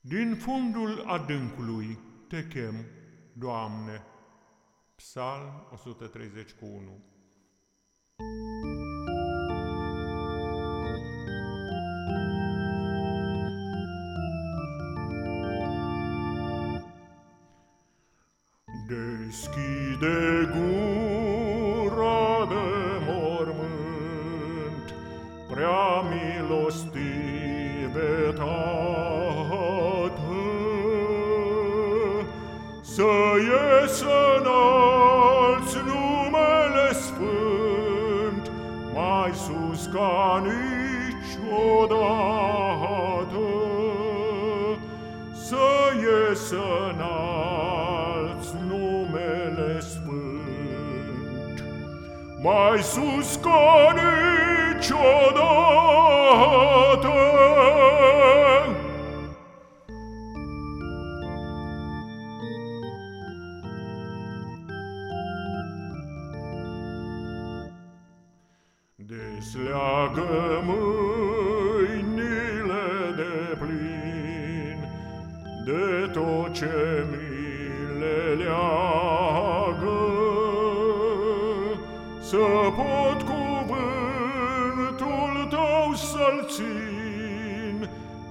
Din fundul adâncului te chem, Doamne. Psalm 131 Deschide gura de mormânt, prea milostive Tată, să iesă înalți numele Sfânt, mai sus ca niciodată, să iesă înalți numele Sfânt, mai sus ca niciodată. Desleagă mâinile de plin De tot ce mi le leagă. Să pot cuvântul tău să-l țin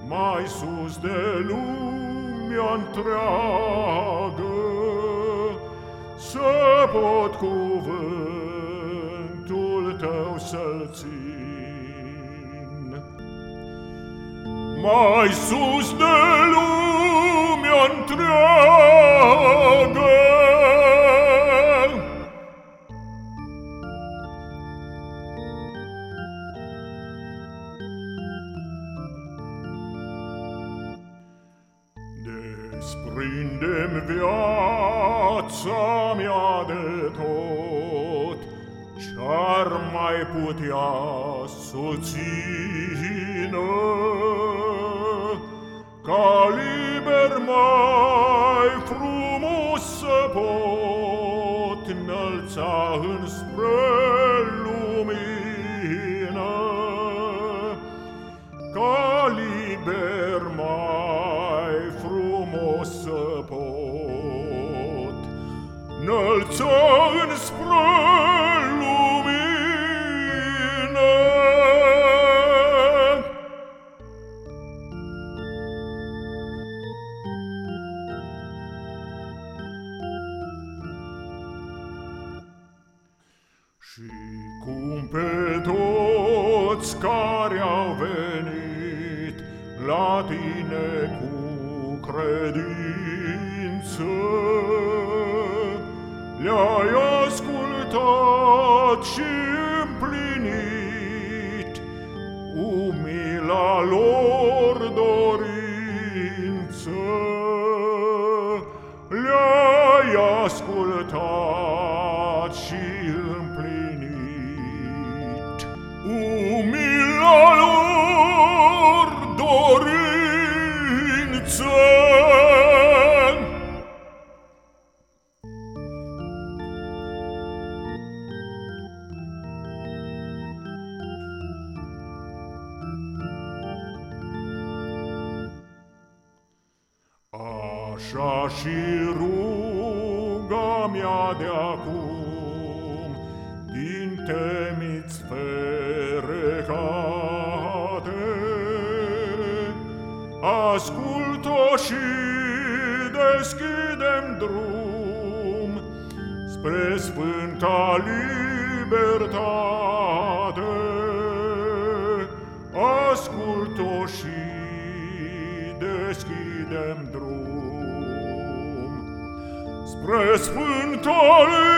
Mai sus de lumea întreagă. Să pot cuvântul tău să-l țin. Mai sus de lumea întreagă, Desprindem viața mea de tot, ce-ar mai putea susține Ca liber mai frumos să pot Înălța înspre lumină. Ca liber mai frumos să pot Înălța înspre Și cum pe toți care au venit la tine cu credință, le-ai ascultat și împlinit umila lor dorință. Le-ai ascultat și dorință. Așa și ruga mea de acum din temiți ferecate. Ascultă și deschidem drum spre sfânta libertate. Ascult-o și deschidem drum spre sfânta libertate.